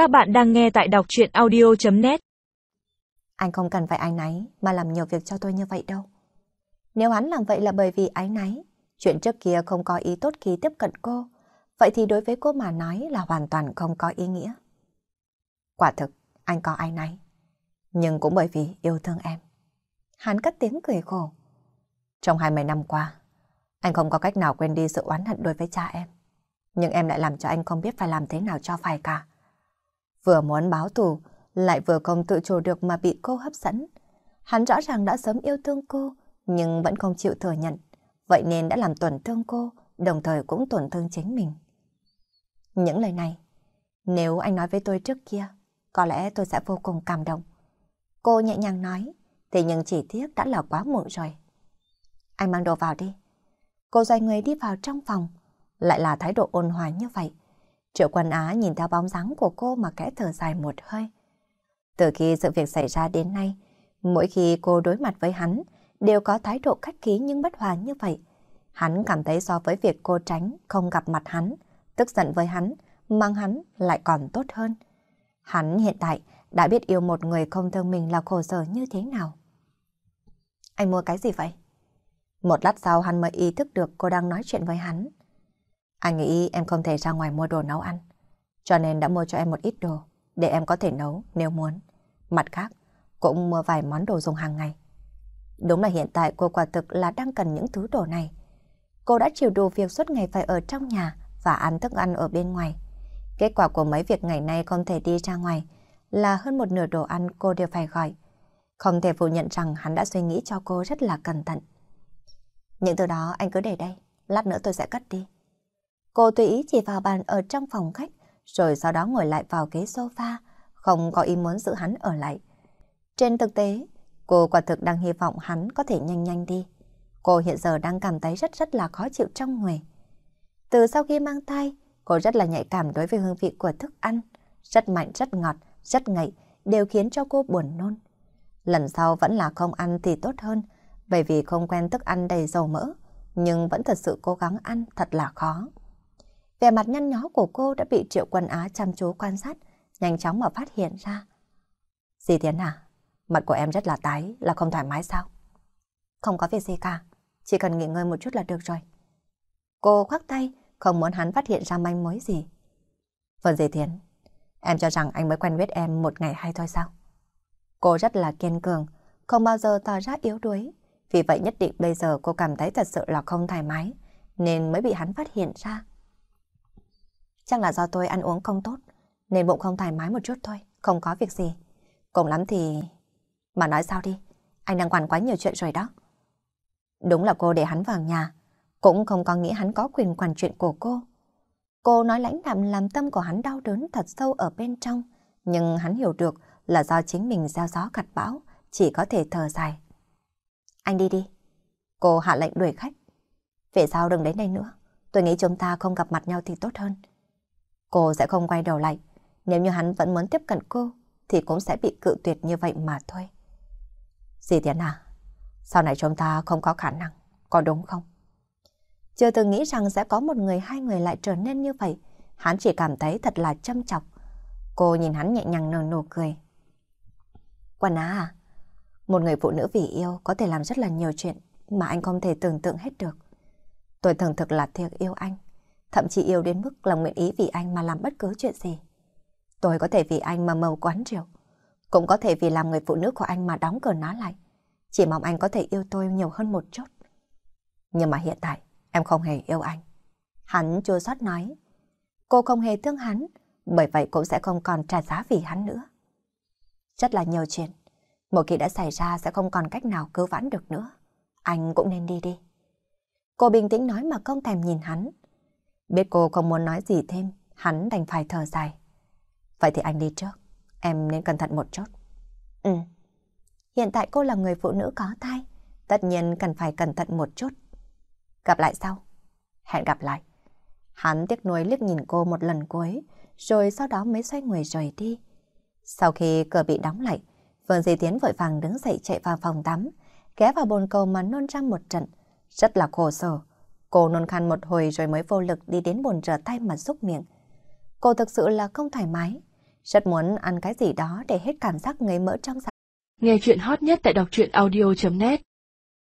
Các bạn đang nghe tại đọc chuyện audio.net Anh không cần phải ái náy mà làm nhiều việc cho tôi như vậy đâu. Nếu hắn làm vậy là bởi vì ái náy, chuyện trước kia không có ý tốt khi tiếp cận cô, vậy thì đối với cô mà nói là hoàn toàn không có ý nghĩa. Quả thực, anh có ái náy, nhưng cũng bởi vì yêu thương em. Hắn cất tiếng cười khổ. Trong hai mươi năm qua, anh không có cách nào quên đi sự oán hận đối với cha em. Nhưng em lại làm cho anh không biết phải làm thế nào cho phải cả. Vừa muốn báo thù, lại vừa không tự chủ được mà bị cô hấp dẫn. Hắn rõ ràng đã sớm yêu thương cô, nhưng vẫn không chịu thừa nhận. Vậy nên đã làm tổn thương cô, đồng thời cũng tổn thương chính mình. Những lời này, nếu anh nói với tôi trước kia, có lẽ tôi sẽ vô cùng cảm động. Cô nhẹ nhàng nói, thì nhưng chỉ tiếc đã là quá muộn rồi. Anh mang đồ vào đi. Cô xoay người đi vào trong phòng, lại là thái độ ôn hòa như vậy. Triệu Quân Á nhìn theo bóng dáng của cô mà kẽ thở dài một hơi. Từ khi sự việc xảy ra đến nay, mỗi khi cô đối mặt với hắn, đều có thái độ khách khí nhưng bất hòa như vậy. Hắn cảm thấy so với việc cô tránh, không gặp mặt hắn, tức giận với hắn, mang hắn lại còn tốt hơn. Hắn hiện tại đã biết yêu một người không thương mình là khổ sở như thế nào. Anh mua cái gì vậy? Một lát sau hắn mới ý thức được cô đang nói chuyện với hắn. Anh nghĩ em không thể ra ngoài mua đồ nấu ăn. Cho nên đã mua cho em một ít đồ để em có thể nấu nếu muốn. Mặt khác, cũng mua vài món đồ dùng hàng ngày. Đúng là hiện tại cô quả thực là đang cần những thứ đồ này. Cô đã chịu đủ việc suốt ngày phải ở trong nhà và ăn thức ăn ở bên ngoài. Kết quả của mấy việc ngày nay không thể đi ra ngoài là hơn một nửa đồ ăn cô đều phải gọi. Không thể phủ nhận rằng hắn đã suy nghĩ cho cô rất là cẩn thận. Những thứ đó anh cứ để đây, lát nữa tôi sẽ cất đi. Cô tùy ý chỉ vào bàn ở trong phòng khách, rồi sau đó ngồi lại vào ghế sofa, không có ý muốn giữ hắn ở lại. Trên thực tế, cô quả thực đang hy vọng hắn có thể nhanh nhanh đi. Cô hiện giờ đang cảm thấy rất rất là khó chịu trong người. Từ sau khi mang thai, cô rất là nhạy cảm đối với hương vị của thức ăn. Rất mạnh, rất ngọt, rất ngậy, đều khiến cho cô buồn nôn. Lần sau vẫn là không ăn thì tốt hơn, bởi vì không quen thức ăn đầy dầu mỡ, nhưng vẫn thật sự cố gắng ăn thật là khó. Vẻ mặt nhăn nhó của cô đã bị Triệu Quân Á chăm chú quan sát, nhanh chóng mà phát hiện ra. Dì Tiến à, mặt của em rất là tái, là không thoải mái sao? Không có việc gì cả, chỉ cần nghỉ ngơi một chút là được rồi. Cô khoác tay, không muốn hắn phát hiện ra manh mối gì. Vâng dì Tiến, em cho rằng anh mới quen biết em một ngày hay thôi sao? Cô rất là kiên cường, không bao giờ tỏ ra yếu đuối. Vì vậy nhất định bây giờ cô cảm thấy thật sự là không thoải mái, nên mới bị hắn phát hiện ra. Chắc là do tôi ăn uống không tốt, nên bụng không thoải mái một chút thôi, không có việc gì. Cùng lắm thì... Mà nói sao đi, anh đang quản quá nhiều chuyện rồi đó. Đúng là cô để hắn vào nhà, cũng không có nghĩ hắn có quyền quản chuyện của cô. Cô nói lãnh đạm làm tâm của hắn đau đớn thật sâu ở bên trong, nhưng hắn hiểu được là do chính mình gieo gió gặt bão, chỉ có thể thở dài. Anh đi đi. Cô hạ lệnh đuổi khách. Về sao đừng đến đây nữa. Tôi nghĩ chúng ta không gặp mặt nhau thì tốt hơn. Cô sẽ không quay đầu lại. Nếu như hắn vẫn muốn tiếp cận cô, thì cũng sẽ bị cự tuyệt như vậy mà thôi. Dì Tiến à, sau này chúng ta không có khả năng, có đúng không? Chưa từng nghĩ rằng sẽ có một người hai người lại trở nên như vậy. Hắn chỉ cảm thấy thật là châm chọc. Cô nhìn hắn nhẹ nhàng nở nụ cười. Quần á à, một người phụ nữ vì yêu có thể làm rất là nhiều chuyện mà anh không thể tưởng tượng hết được. Tôi thường thực là thiệt yêu anh thậm chí yêu đến mức là nguyện ý vì anh mà làm bất cứ chuyện gì. Tôi có thể vì anh mà mầu quán rượu, cũng có thể vì làm người phụ nữ của anh mà đóng cửa nó lại. Chỉ mong anh có thể yêu tôi nhiều hơn một chút. Nhưng mà hiện tại, em không hề yêu anh. Hắn chua xót nói. Cô không hề thương hắn, bởi vậy cũng sẽ không còn trả giá vì hắn nữa. Rất là nhiều chuyện, một khi đã xảy ra sẽ không còn cách nào cứu vãn được nữa. Anh cũng nên đi đi. Cô bình tĩnh nói mà không thèm nhìn hắn. Biết cô không muốn nói gì thêm, hắn đành phải thở dài. Vậy thì anh đi trước, em nên cẩn thận một chút. Ừ, hiện tại cô là người phụ nữ có thai, tất nhiên cần phải cẩn thận một chút. Gặp lại sau. Hẹn gặp lại. Hắn tiếc nuối liếc nhìn cô một lần cuối, rồi sau đó mới xoay người rời đi. Sau khi cửa bị đóng lại, Vương Di Tiến vội vàng đứng dậy chạy vào phòng tắm, ghé vào bồn cầu mà nôn ra một trận, rất là khổ sở. Cô nôn khan một hồi rồi mới vô lực đi đến bồn rửa tay mà xúc miệng. Cô thực sự là không thoải mái. Rất muốn ăn cái gì đó để hết cảm giác ngấy mỡ trong dạ. Nghe chuyện hot nhất tại đọc truyện audio.net